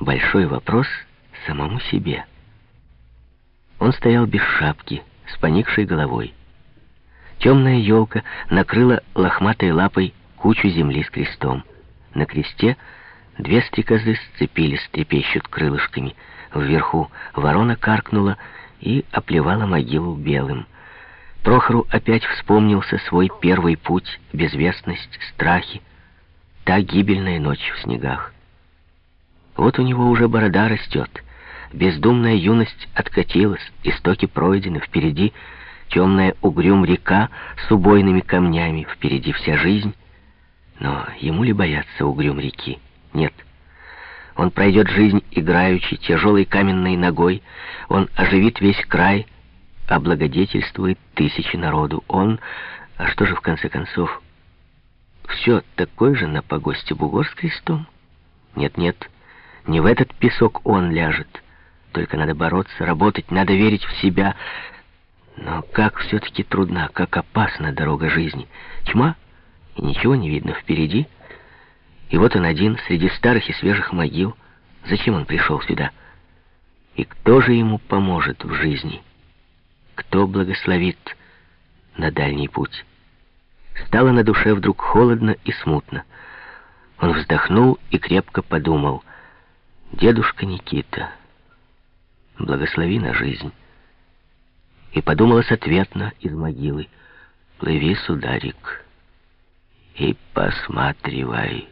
Большой вопрос самому себе. Он стоял без шапки, с поникшей головой. Темная елка накрыла лохматой лапой кучу земли с крестом. На кресте две стрекозы сцепились, трепещут крылышками. Вверху ворона каркнула и оплевала могилу белым. Прохору опять вспомнился свой первый путь, безвестность, страхи, та гибельная ночь в снегах. Вот у него уже борода растет, бездумная юность откатилась, истоки пройдены, впереди темная угрюм река с убойными камнями, впереди вся жизнь. Но ему ли бояться угрюм реки? Нет. Он пройдет жизнь играючи, тяжелой каменной ногой, он оживит весь край, облагодетельствует тысячи народу. Он, а что же в конце концов, все такой же на погосте бугор с крестом? Нет-нет, не в этот песок он ляжет. Только надо бороться, работать, надо верить в себя. Но как все-таки трудна, как опасна дорога жизни. Тьма, и ничего не видно впереди. И вот он один, среди старых и свежих могил. Зачем он пришел сюда? И кто же ему поможет в жизни? Кто благословит на дальний путь? Стало на душе вдруг холодно и смутно. Он вздохнул и крепко подумал. «Дедушка Никита, благослови на жизнь». И подумалось ответно из могилы. «Плыви, сударик, и посматривай».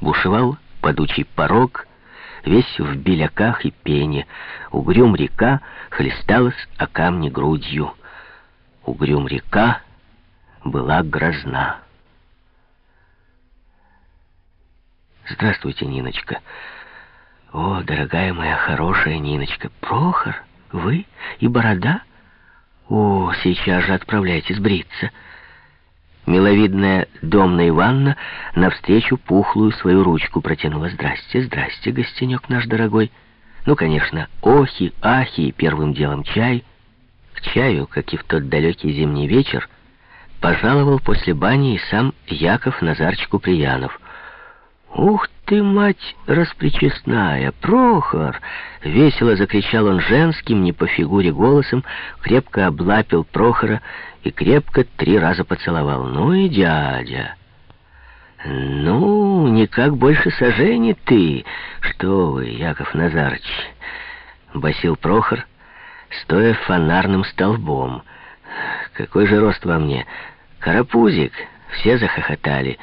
Бушевал подучий порог, весь в беляках и пене. Угрюм река хлесталась о камни грудью. Угрюм река была грозна. «Здравствуйте, Ниночка». «О, дорогая моя хорошая Ниночка, Прохор, вы и борода? О, сейчас же отправляйтесь бриться». Миловидная домная Ивановна навстречу пухлую свою ручку протянула. «Здрасте, здрасте, гостенек наш дорогой». Ну, конечно, охи, ахи первым делом чай. К чаю, как и в тот далекий зимний вечер, пожаловал после бани и сам Яков Назарч Куприянов. «Ух ты, мать распричестная, Прохор!» Весело закричал он женским, не по фигуре голосом, крепко облапил Прохора и крепко три раза поцеловал. «Ну и дядя!» «Ну, никак больше сожжений ты!» «Что вы, Яков Назарыч!» — басил Прохор, стоя фонарным столбом. «Какой же рост во мне! Карапузик!» Все захохотали.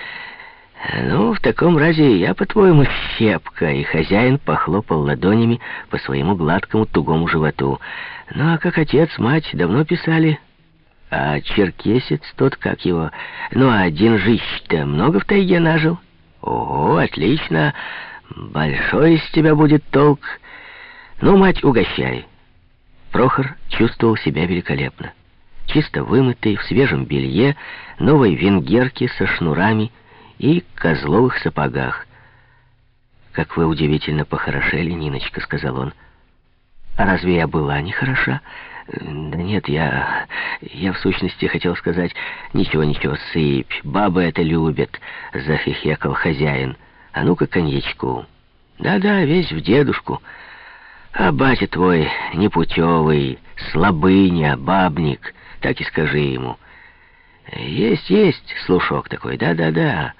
«Ну, в таком разе я, по-твоему, щепка», и хозяин похлопал ладонями по своему гладкому тугому животу. «Ну, а как отец, мать давно писали...» «А черкесец тот, как его... Ну, а один жищ-то много в тайге нажил?» «Ого, отлично! Большой из тебя будет толк. Ну, мать, угощай!» Прохор чувствовал себя великолепно. Чисто вымытый, в свежем белье, новой венгерке со шнурами — и козловых сапогах. «Как вы удивительно похорошели, Ниночка», — сказал он. «А разве я была не хороша?» «Да нет, я... я в сущности хотел сказать... Ничего-ничего, сыпь, бабы это любят», — захихекал хозяин. «А ну-ка коньячку». «Да-да, весь в дедушку. А батя твой непутевый, слабыня, бабник, так и скажи ему». «Есть, есть, слушок такой, да-да-да».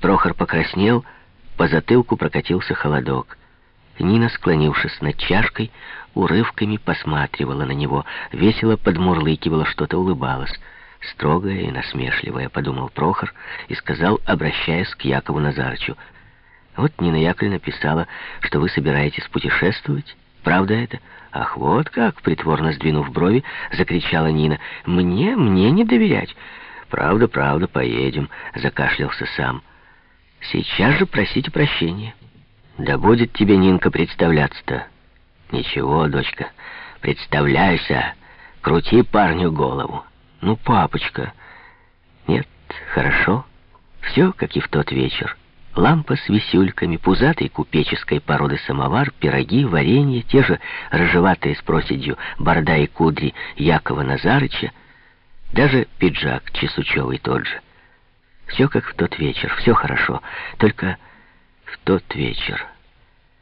Прохор покраснел, по затылку прокатился холодок. Нина, склонившись над чашкой, урывками посматривала на него, весело подмурлыкивала, что-то улыбалась. Строгая и насмешливая, подумал Прохор и сказал, обращаясь к Якову Назарычу. «Вот Нина Яковлевна писала, что вы собираетесь путешествовать. Правда это?» «Ах, вот как!» — притворно сдвинув брови, закричала Нина. «Мне, мне не доверять!» «Правда, правда, поедем», — закашлялся сам. Сейчас же просите прощения. Да будет тебе, Нинка, представляться-то. Ничего, дочка, представляйся, крути парню голову. Ну, папочка. Нет, хорошо. Все, как и в тот вечер. Лампа с висюльками, пузатой купеческой породы самовар, пироги, варенье, те же рыжеватые с проседью борода и кудри Якова Назарыча, даже пиджак чесучевый тот же. Все как в тот вечер, все хорошо. Только В тот вечер